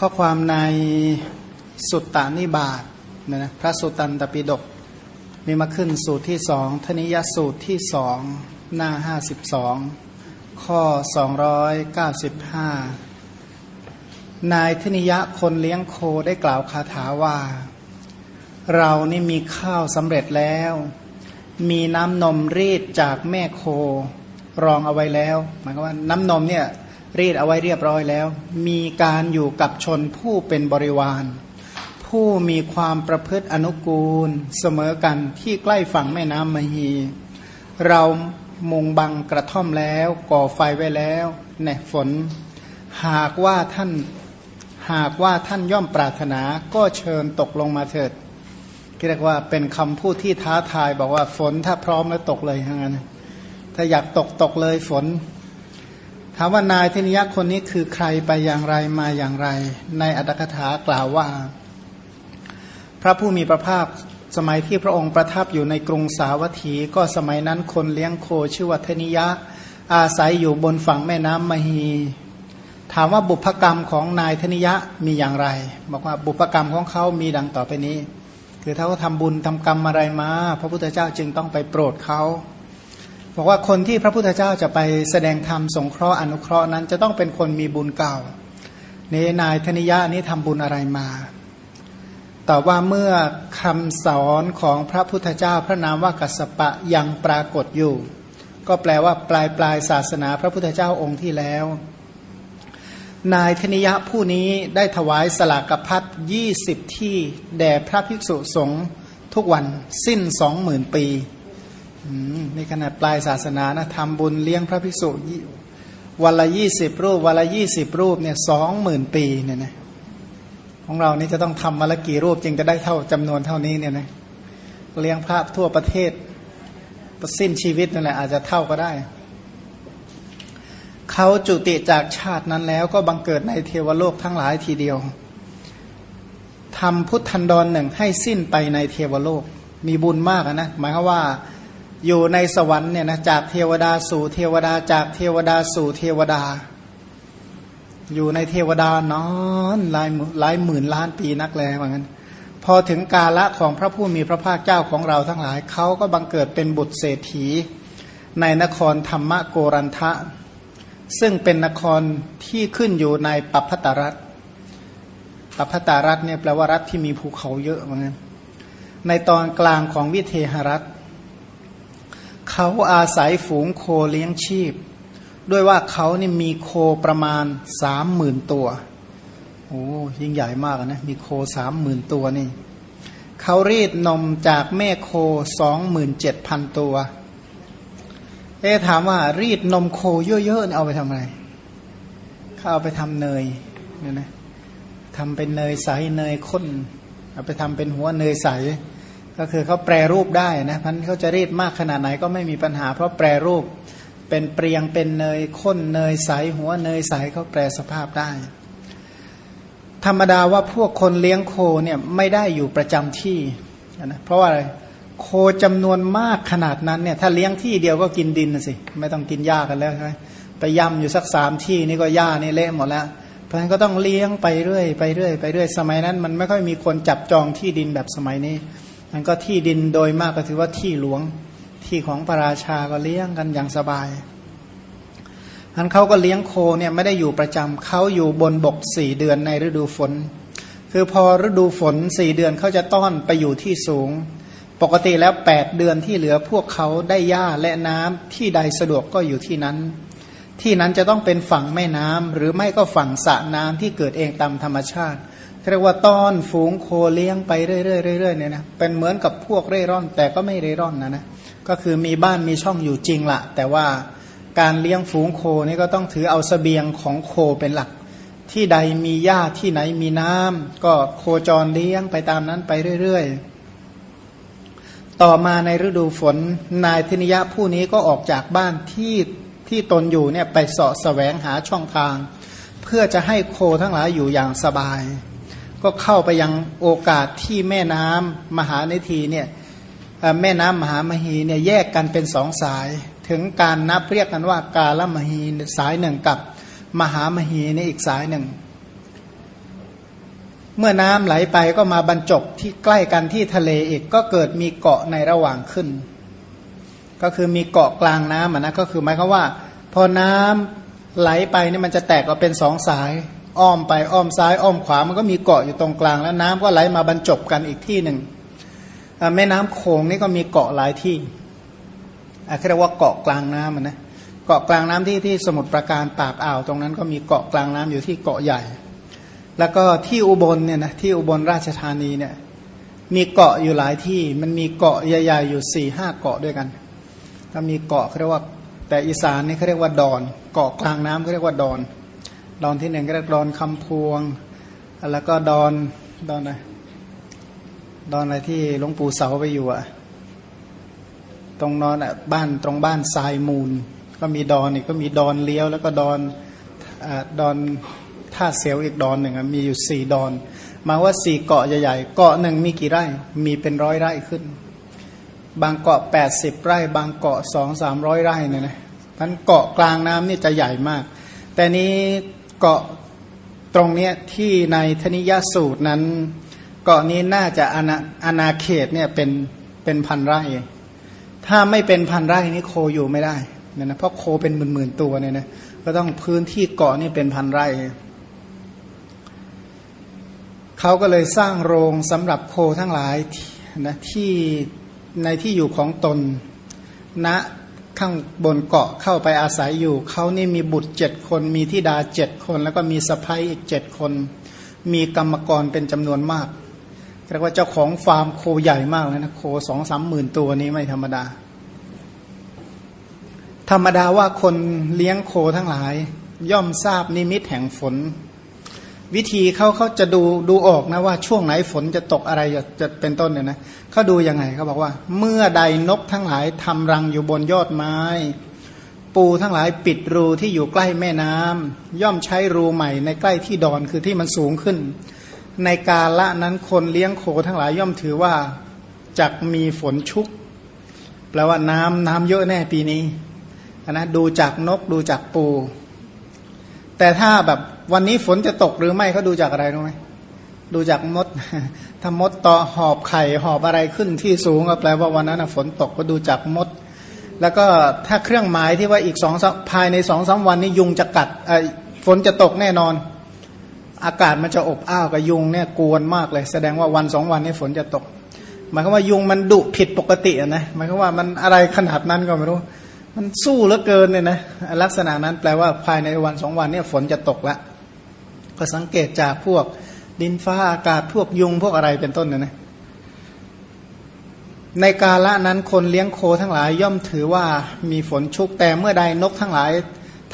ข้อความในสุตตานิบาตนะนะพระสุตตันตปิฎกมีมาขึ้นสูตรที่สองทนิยสูตรที่สองหน้าห้าสิบสองข้อสองร้อยเก้าสิบห้านายทนิยะคนเลี้ยงโคได้กล่าวคาถาว่า เรานี่มีข้าวสำเร็จแล้ว มีน้ำนมรีดจากแม่โครองเอาไว้แล้วหมายความว่าน้ำนมเนี่ย รีดเอาไว้เรียบร้อยแล้ว มีการอยู่กับชนผู้เป็นบริวาร ผู้มีความประพฤติอนุกูล เสมอกันที่ใกล้ฝั่งแม่น้ำมหี เรามุงบังกระท่อมแล้วก่อไฟไว้แล้วแน่ฝน หากว่าท่านหากว่าท่านย่อมปรารถนาก็เชิญตกลงมาเถิดเรียกว่าเป็นคำพูดที่ท้าทายบอกว่าฝนถ้าพร้อมแล้วตกเลยทั้งนั้นถ้าอยากตกตกเลยฝน ถามว่านายเทนิยะคนนี้คือใครไปอย่างไรมาอย่างไร ในอัตถกถากล่าวว่า พระผู้มีพระภาคสมัยที่พระองค์ประทับอยู่ในกรุงสาวัตถีก็สมัยนั้นคนเลี้ยงโคชื่อว่าเทนิยะ อาศัยอยู่บนฝั่งแม่น้ำมหี ถามว่าบุพกรรมของนายเทนิยะมีอย่างไร บอกว่าบุพกรรมของเขามีดังต่อไปนี้ คือถ้าเขาทำบุญทำกรรมอะไรมา พระพุทธเจ้าจึงต้องไปโปรดเขา บอกว่าคนที่พระพุทธเจ้าจะไปแสดงธรรมสงเคราะห์อนุเคราะห์นั้นจะต้องเป็นคนมีบุญเก่านี่นายธนิยะนี้ทำบุญอะไรมาแต่ว่าเมื่อคำสอนของพระพุทธเจ้าพระนามว่ากัสปะยังปรากฏอยู่ ก็แปลว่าปลายปลายศาสนาพระพุทธเจ้าองค์ที่แล้ว นายธนิยะผู้นี้ได้ถวายสลากพัดยี่สิบที่แด่พระภิกษุสงฆ์ทุกวันสิ้นสองหมื่นปี นี่ขนาดปลายศาสนานะทำบุญเลี้ยงพระภิกษุวันละยี่สิบรูปวันละยี่สิบรูปเนี่ยสองหมื่นปีเนี่ยนะของเรานี่จะต้องทำมาละกี่รูปจึงจะได้เท่าจำนวนเท่านี้เนี่ยนะเลี้ยงพระทั่วประเทศสิ้นชีวิตนั่นแหละอาจจะเท่าก็ได้ เขาจุติจากชาตินั้นแล้วก็บังเกิดในเทวโลกทั้งหลายทีเดียวทำพุทธันดรหนึ่งให้สิ้นไปในเทวโลก มีบุญมากนะหมายความว่า อยู่ในสวรรค์เนี่ยนะจากเทวดาสู่เทวดาจากเทวดาสู่เทวดา อยู่ในเทวดานอนหลายหลายหมื่นล้านปีนักแล้วเหมือนพอถึงกาละของพระผู้มีพระภาคเจ้าของเราทั้งหลาย เขาก็บังเกิดเป็นบุตรเศรษฐี ในนครธรรมโกรันทะ ซึ่งเป็นนครที่ขึ้นอยู่ในปัพพตารัฐปัพพตารัฐเนี่ยแปลว่ารัฐที่มีภูเขาเยอะเหมือนกันในตอนกลางของวิเทหรัฐ เขาอาศัยฝูงโคเลี้ยงชีพ ด้วยว่าเขานี่มีโคประมาณสามหมื่นตัวโอ้ยิ่งใหญ่มากนะมีโคสามหมื่นตัวนี่เขารีดนมจากแม่โคสองหมื่นเจ็ดพันตัว เอ๊ถามว่ารีดนมโคเยอะๆเอาไปทำอะไรเขาเอาไปทำเนยเนี่ยนะทำเป็นเนยใสเนยข้นเอาไปทำเป็นหัวเนยใส ก็คือเขาแปรรูปได้นะพันเขาจะรีดมากขนาดไหนก็ไม่มีปัญหา เพราะแปรรูปเป็นเปรียงเป็นเนยข้นเนยใสหัวเนยใสเขาแปรสภาพได้ ธรรมดาว่าพวกคนเลี้ยงโคเนี่ยไม่ได้อยู่ประจำที่นะเพราะว่าอะไรโคจำนวนมากขนาดนั้นเนี่ยถ้าเลี้ยงที่เดียวก็กินดินสิไม่ต้องกินหญ้ากันแล้วใช่ไหมไปย่ำอยู่สักสามที่นี่ก็หญ้านี่เละหมดแล้วเพราะฉะนั้นก็ต้องเลี้ยงไปเรื่อยไปเรื่อยไปเรื่อยสมัยนั้น มันไม่ค่อยมีคนจับจองที่ดินแบบสมัยนี้ มันก็ที่ดินโดยมากก็ถือว่าที่หลวงที่ของพระราชาก็เลี้ยงกันอย่างสบายอันเขาก็เลี้ยงโคเนี่ยไม่ได้อยู่ประจำเขาอยู่บนบกสี่เดือนในฤดูฝน คือพอฤดูฝนสี่เดือนเขาจะต้อนไปอยู่ที่สูง ปกติแล้วแปดเดือนที่เหลือพวกเขาได้หญ้าและน้ำที่ใดสะดวกก็อยู่ที่นั้น ที่นั้นจะต้องเป็นฝั่งแม่น้ำหรือไม่ก็ฝั่งสระน้ำที่เกิดเองตามธรรมชาติ เรียกว่าต้อนฝูงโคเลี้ยงไปเรื่อยๆเนี่ยนะเป็นเหมือนกับพวกเร่ร่อน แต่ก็ไม่เร่ร่อนนะนะก็คือมีบ้านมีช่องอยู่จริงละแต่ว่าการเลี้ยงฝูงโคนี่ก็ต้องถือเอาสเสบียงของโคเป็นหลัก ที่ใดมีหญ้าที่ไหนมีน้ำก็โคจรเลี้ยงไปตามนั้นไปเรื่อยๆ ต่อมาในฤดูฝนนายธนิยะผู้นี้ก็ออกจากบ้านที่ที่ตนอยู่เนี่ยไปเสาะแสวงหาช่องทาง เพื่อจะให้โคทั้งหลายอยู่อย่างสบาย ก็เข้าไปยังโอกาสที่แม่น้ำมหาเนทีเนี่ยแม่น้ำมหามหีเนี่ยแยกกันเป็นสองสาย ถึงการนับเรียกกันว่ากาลมหีสายหนึ่งกับมหามหีนี่อีกสายหนึ่ง เมื่อน้ำไหลไปก็มาบรรจบที่ใกล้กันที่ทะเลอีกก็เกิดมีเกาะในระหว่างขึ้น ก็คือมีเกาะกลางน้ำนะก็คือหมายความว่า พอน้ำไหลไปนี่มันจะแตกออกเป็นสองสาย อ้อมไปอ้อมซ้ายอ้อมขวามันก็มีเกาะอยู่ตรงกลาง แล้วน้ำก็ไหลมาบรรจบกันอีกที่หนึ่งแม่น้ำโขงนี่ก็มีเกาะหลายที่เรียกว่าเกาะกลางน้ำนะเกาะกลางน้ำที่ที่สมุทรปราการปากอ่าวตรงนั้นก็มีเกาะกลางน้ำอยู่ที่เกาะใหญ่ แล้วก็ที่อุบลเนี่ยนะที่อุบลราชธานีเนี่ยมีเกาะอยู่หลายที่ มันมีเกาะใหญ่ๆอยู่สี่ห้าเกาะด้วยกันก็มีเกาะเขาเรียกว่า แต่อีสานนี่เขาเรียกว่าดอน เกาะกลางน้ำเขาเรียกว่าดอน ดอนที่หนึ่งก็เรียกดอนคำพวง แล้วก็ดอนดอนอะไรดอนอะไรที่หลวงปู่เสาไปอยู่อะตรงนอนอะบ้านตรงบ้านทรายมูล ก็มีดอนอีกก็มีดอนเลี้ยว แล้วก็ดอนอดอนท่าเสียวอีกดอนหนึ่งมีอยู่สี่ดอน มาว่าสี่เกาะใหญ่ๆ เกาะหนึ่งมีกี่ไร่ มีเป็นร้อยไร่ขึ้น บางเกาะแปดสิบไร่ บางเกาะสองสามร้อยไร่เนี่ยนะพันเกาะกลางน้ำนี่จะใหญ่มาก แต่นี้ เกาะตรงเนี้ยที่ในธนิยสูตรนั้น เกาะนี้น่าจะอาณาอาณาเขตเนี่ยเป็นเป็นพันไร่ ถ้าไม่เป็นพันไร่นี่โคอยู่ไม่ได้เนี่ยนะเพราะโคเป็นหมื่นๆตัวเนี่ยนะก็ต้องพื้นที่เกาะนี่เป็นพันไร่เขาก็เลยสร้างโรงสำหรับโคทั้งหลายนะที่ในที่อยู่ของตนณนะ ข้างบนเกาะเข้าไปอาศัยอยู่ เขานี่มีบุตรเจ็ดคนมีทิดาเจ็ดคน แล้วก็มีสะพ้ยอีกเจ็ดคน มีกรรมกรเป็นจำนวนมากเรียกว่าเจ้าของฟาร์มโคใหญ่มากเลยนะโคสองสามหมื่นตัวนี้ไม่ธรรมดา ธรรมดาว่าคนเลี้ยงโคทั้งหลาย ย่อมทราบนิมิตแห่งฝน วิธีเขาเขาจะดูดูออกนะว่าช่วงไหนฝนจะตกอะไรจะจะเป็นต้นเนี่ยนะเขาดูยังไงเขาบอกว่า เมื่อใดนกทั้งหลายทำรังอยู่บนยอดไม้ ปูทั้งหลายปิดรูที่อยู่ใกล้แม่น้ำย่อมใช้รูใหม่ในใกล้ที่ดอนคือที่มันสูงขึ้น ในกาละนั้นคนเลี้ยงโคทั้งหลายย่อมถือว่าจักมีฝนชุกแปลว่าน้ำน้ำเยอะแน่ปีนี้นะดูจากนกดูจากปู แต่ถ้าแบบวันนี้ฝนจะตกหรือไม่เขาดูจากอะไรรู้ไหมดูจากมดถ้ามดต่อหอบไข่หอบอะไรขึ้นที่สูงก็แปลว่าวันนั้นฝนตกก็ดูจากมด แล้วก็ถ้าเครื่องหมายที่ว่าอีกสองภายในสองสาวันนี้ยุงจะกัดฝนจะตกแน่นอน อากาศมันจะอบอ้าวกับยุงเนี่ยกวนมากเลย แสดงว่าวันสองวันนี้ฝนจะตกหมายความว่ายุงมันดุผิดปกตินะหมายความว่ามันอะไรขนาดนั้นก็ไม่รู้ มันสู้เหลือเกินเนี่ยนะลักษณะนั้นแปลว่าภายในวันสองวันนี้ฝนจะตกละ ก็สังเกตจากพวกดินฟ้าอากาศพวกยุงพวกอะไรเป็นต้นเนี่ยนะในกาละนั้นคนเลี้ยงโคทั้งหลายย่อมถือว่ามีฝนชุกแต่เมื่อใดนกทั้งหลาย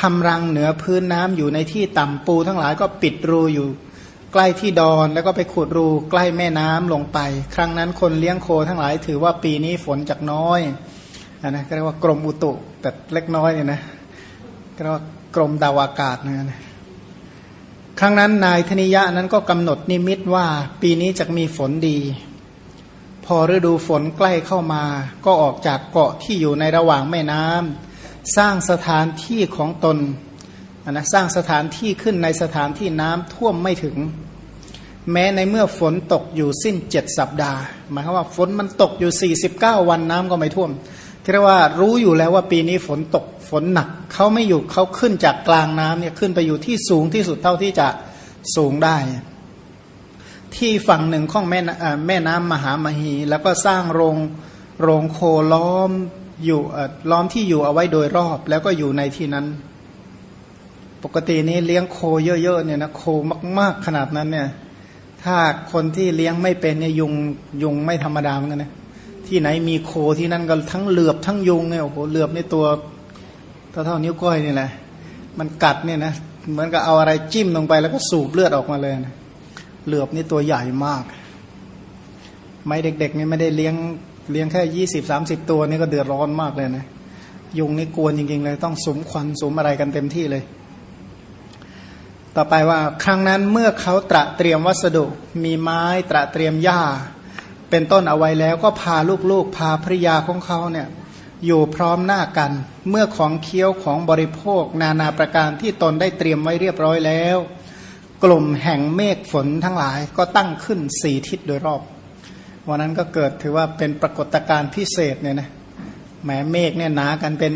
ทำรังเหนือพื้นน้ำอยู่ในที่ต่ำปูทั้งหลายก็ปิดรูอยู่ ใกล้ที่ดอนแล้วก็ไปขุดรูใกล้แม่น้ำลงไป ครั้งนั้นคนเลี้ยงโคทั้งหลายถือว่าปีนี้ฝนจากน้อย นะก็เรียกว่ากรมอุตุแต่เล็กน้อยเนี่ยนะก็เรียกว่ากรมดาวอากาศนะครั้งนั้นนายธนิยะนั้นก็กำหนดนิมิตว่าปีนี้จะมีฝนดี พอฤดูฝนใกล้เข้ามา ก็ออกจากเกาะที่อยู่ในระหว่างแม่น้ำสร้างสถานที่ของตนนะสร้างสถานที่ขึ้นในสถานที่น้ำท่วมไม่ถึง แม้ในเมื่อฝนตกอยู่สิ้นเจ็ดสัปดาห์หมายความว่าฝนมันตกอยู่ 49 วันน้ำก็ไม่ท่วม เรียกว่ารู้อยู่แล้วว่าปีนี้ฝนตกฝนหนักเขาไม่อยู่เขาขึ้นจากกลางน้ำเนี่ยขึ้นไปอยู่ที่สูงที่สุดเท่าที่จะสูงได้ ที่ฝั่งหนึ่งของแม่แม่น้ำมหามหี แล้วก็สร้างโรงโรงโคล้อมอยู่ล้อมที่อยู่เอาไว้โดยรอบ แล้วก็อยู่ในที่นั้น ปกตินี้เลี้ยงโคเยอะๆเนี่ยนะโคมากๆขนาดนั้นเนี่ย ถ้าคนที่เลี้ยงไม่เป็นเนี่ยยุงยุงไม่ธรรมดาเหมือนกันนะ ที่ไหนมีโคที่นั่นก็ทั้งเหลือบทั้งยุงเนี่ยโอ้โหเหลือบในตัวเท่าเท่านิ้วก้อยนี่แหละ มันกัดเนี่ยนะเหมือนกับเอาอะไรจิ้มลงไปแล้วก็สูบเลือดออกมาเลยนะเหลือบนี่ตัวใหญ่มาก ไม่เด็กๆนี่ไม่ได้เลี้ยงเลี้ยงแค่ยี่สิบสามสิบตัวนี่ก็เดือดร้อนมากเลยนะยุงนี่กวนจริงๆเลยต้องสมควันสมอะไรกันเต็มที่เลย ต่อไปว่าครั้งนั้นเมื่อเขาตระเตรียมวัสดุ มีไม้ตระเตรียมหญ้า เป็นต้นเอาไว้แล้วก็พาลูกๆ พาภริยาของเขาเนี่ยอยู่พร้อมหน้ากันเมื่อของเคี้ยวของบริโภค นานาประการที่ตนได้เตรียมไว้เรียบร้อยแล้ว กลุ่มแห่งเมฆฝนทั้งหลายก็ตั้งขึ้นสี่ทิศโดยรอบวันนั้นก็เกิดถือว่าเป็นปรากฏการณ์พิเศษเนี่ยนะแหมเมฆเนี่ยหนากันเป็น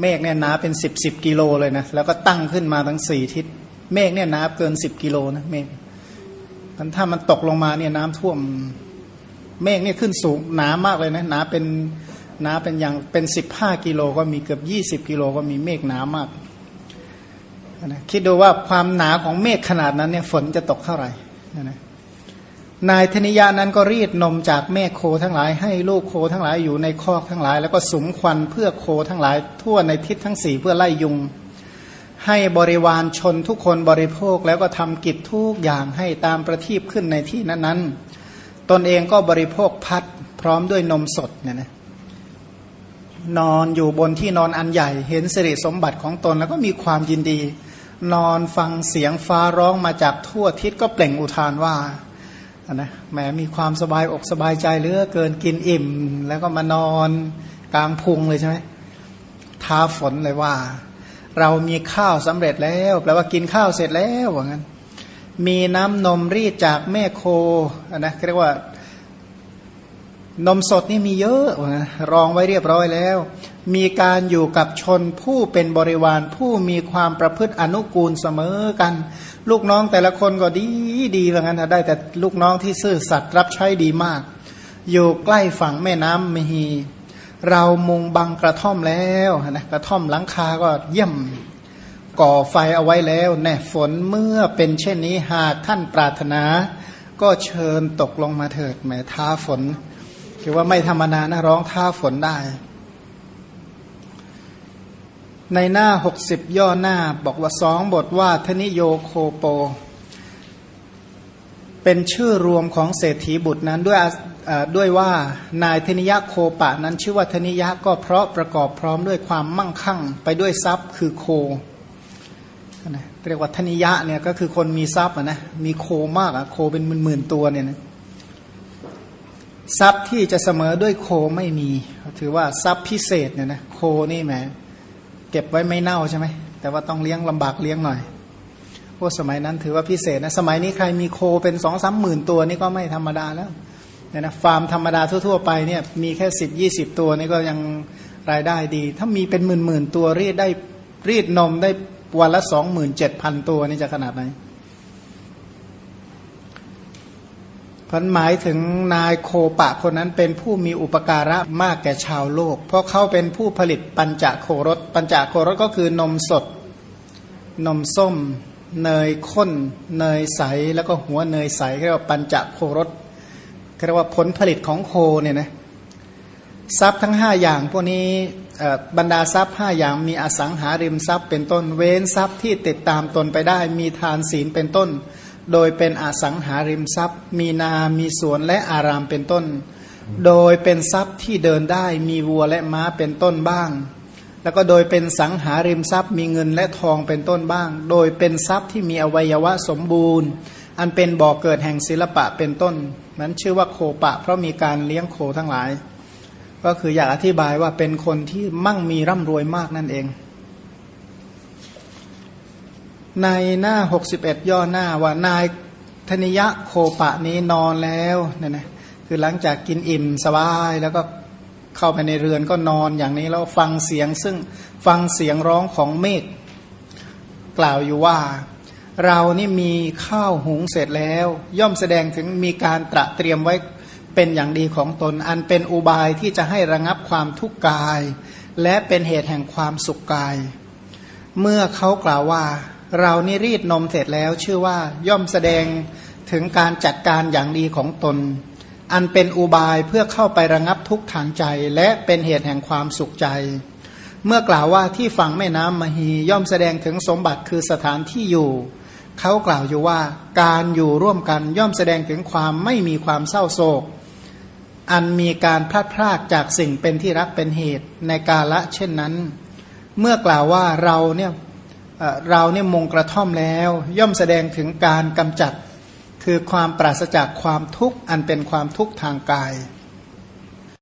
เมฆเนี่ยหนาเป็นสิบสิบกิโลเลยนะแล้วก็ตั้งขึ้นมาทั้งสี่ทิศ เมฆเนี่ยหนาเกินสิบกิโลนะเมฆ มันถ้ามันตกลงมาเนี่ยน้ำท่วมเมฆเนี่ยขึ้นสูงหนามากเลยนะหนาเป็นหนาเป็นอย่างเป็นสิบห้ากิโลก็มีเกือบยี่สิบกิโลก็มีเมฆหนามากนะคิดดูว่าความหนาของเมฆขนาดนั้นเนี่ยฝนจะตกเท่าไหร่นะนายธนิยานั้นก็รีดนมจากแม่โคทั้งหลาย ให้ลูกโคทั้งหลายอยู่ในคอกทั้งหลาย แล้วก็สุมควันเพื่อโคทั้งหลายทั่วในทิศทั้งสี่เพื่อไล่ยุง ให้บริวารชนทุกคนบริโภคแล้วก็ทำกิจทุกอย่างให้ตามประทีปขึ้นในที่นั้นๆ ตนเองก็บริโภคพัดพร้อมด้วยนมสดเนี่ยนะนอนอยู่บนที่นอนอันใหญ่ เห็นสิริสมบัติของตนแล้วก็มีความยินดี นอนฟังเสียงฟ้าร้องมาจากทั่วทิศก็เปล่งอุทานว่านะแหมมีความสบายอกสบายใจเหลือเกินกินอิ่ม แล้วก็มานอนกลางพุงเลยใช่ไหมท้าฝนเลยว่า เรามีข้าวสำเร็จแล้วแปลว่ากินข้าวเสร็จแล้วว่างั้น มีน้ำนมรีดจากแม่โคนะเรียกว่านมสดนี่มีเยอะนะรองไว้เรียบร้อยแล้ว มีการอยู่กับชนผู้เป็นบริวารผู้มีความประพฤติอนุกูลเสมอกัน ลูกน้องแต่ละคนก็ดีดีเหมือนกันได้แต่ลูกน้องที่ซื่อสัตย์รับใช้ดีมาก อยู่ใกล้ฝั่งแม่น้ำมหี เรามุงบังกระท่อมแล้วนะกระท่อมหลังคาก็เยี่ยมก่อไฟเอาไว้แล้วแน่ฝนเมื่อเป็นเช่นนี้หากท่านปรารถนา ก็เชิญตกลงมาเถิดแม้ท้าฝนคือว่าไม่ธรรมดานะร้องท่าฝนได้ ในหน้าหกสิบย่อหน้าบอกว่าสองบทว่าธนิโยโคโป เป็นชื่อรวมของเศรษฐีบุตรนั้นด้วย ด้วยว่านายธนิยะโคปะนั้นชื่อว่าธนิยะก็เพราะประกอบพร้อมด้วยความมั่งคั่งไปด้วยทรัพย์คือโคเรียกว่าธนิยะเนี่ยก็คือคนมีทรัพย์นะมีโคมากอะโคเป็นหมื่นๆตัวเนี่ยนะทรัพย์ที่จะเสมอด้วยโคไม่มี ถือว่าทรัพย์พิเศษเนี่ยนะโคนี่แหมเก็บไว้ไม่เน่าใช่ไหมแต่ว่าต้องเลี้ยงลำบากเลี้ยงหน่อยพวกสมัยนั้นถือว่าพิเศษนะสมัยนี้ใครมีโคเป็นสองสามหมื่นตัวนี่ก็ไม่ธรรมดาแล้ว เนี่ยนะฟาร์มธรรมดาทั่วๆไปเนี่ยมีแค่สิบยี่สิบตัวนี่ก็ยังรายได้ดี ถ้ามีเป็นหมื่นหมื่นตัวรีดได้รีดนมได้วันละสองหมื่นเจ็ดพันตัวนี่จะขนาดไหนพันหมายถึงนายโคปะคนนั้นเป็นผู้มีอุปการะมากแก่ชาวโลก เพราะเขาเป็นผู้ผลิตปัญจโครสปัญจโครสก็คือนมสด นมส้ม เนยข้น เนยใส แล้วก็หัวเนยใสเรียกว่าปัญจโครส เรียกว่าผลผลิตของโคเนี่ยนะทรัพย์ทั้งห้าอย่างพวกนี้บรรดาทรัพย์ห้าอย่างมีอสังหาริมทรัพย์เป็นต้นเว้นทรัพย์ที่ติดตามตนไปได้ มีทานศีลเป็นต้น โดยเป็นอสังหาริมทรัพย์ มีนามีสวนและอารามเป็นต้น โดยเป็นทรัพย์ที่เดินได้มีวัวและม้าเป็นต้นบ้าง แล้วก็โดยเป็นสังหาริมทรัพย์ มีเงินและทองเป็นต้นบ้าง โดยเป็นทรัพย์ที่มีอวัยวะสมบูรณ์ อันเป็นบ่อกเกิดแห่งศิลปะเป็นต้น นั้นชื่อว่าโคปะ เพราะมีการเลี้ยงโคทั้งหลาย ก็คืออยากอธิบายว่าเป็นคนที่มั่งมีร่ำรวยมากนั่นเอง ในหน้าหกสิบเอ็ดย่อหน้าว่านายธนิยะโคปะนี้นอนแล้วเนี่ยนะคือหลังจากกินอิ่มสบายแล้วก็เข้าไปในเรือนก็นอนอย่างนี้แล้วฟังเสียงซึ่งฟังเสียงร้องของเมฆกล่าวอยู่ว่า เรานี่มีข้าวหุงเสร็จแล้ว ย่อมแสดงถึงมีการตระเตรียมไว้เป็นอย่างดีของตน อันเป็นอุบายที่จะให้ระงับความทุกข์กาย และเป็นเหตุแห่งความสุขกาย เมื่อเขากล่าวว่า เรานี่รีดนมเสร็จแล้วชื่อว่าย่อมแสดงถึงการจัดการอย่างดีของตน อันเป็นอุบายเพื่อเข้าไประงับทุกทางใจ และเป็นเหตุแห่งความสุขใจ เมื่อกล่าวว่าที่ฝั่งแม่น้ำมหีย่อมแสดงถึงสมบัติคือสถานที่อยู่ เขากล่าวอยู่ว่าการอยู่ร่วมกันย่อมแสดงถึงความไม่มีความเศร้าโศก อันมีการพลาดพลาดจากสิ่งเป็นที่รักเป็นเหตุในกาละเช่นนั้น เมื่อกล่าวว่าเราเนี่ยเราเนี่ยมงกระท่อมแล้ว ย่อมแสดงถึงการกำจัด คือความปราศจากความทุกข์อันเป็นความทุกข์ทางกาย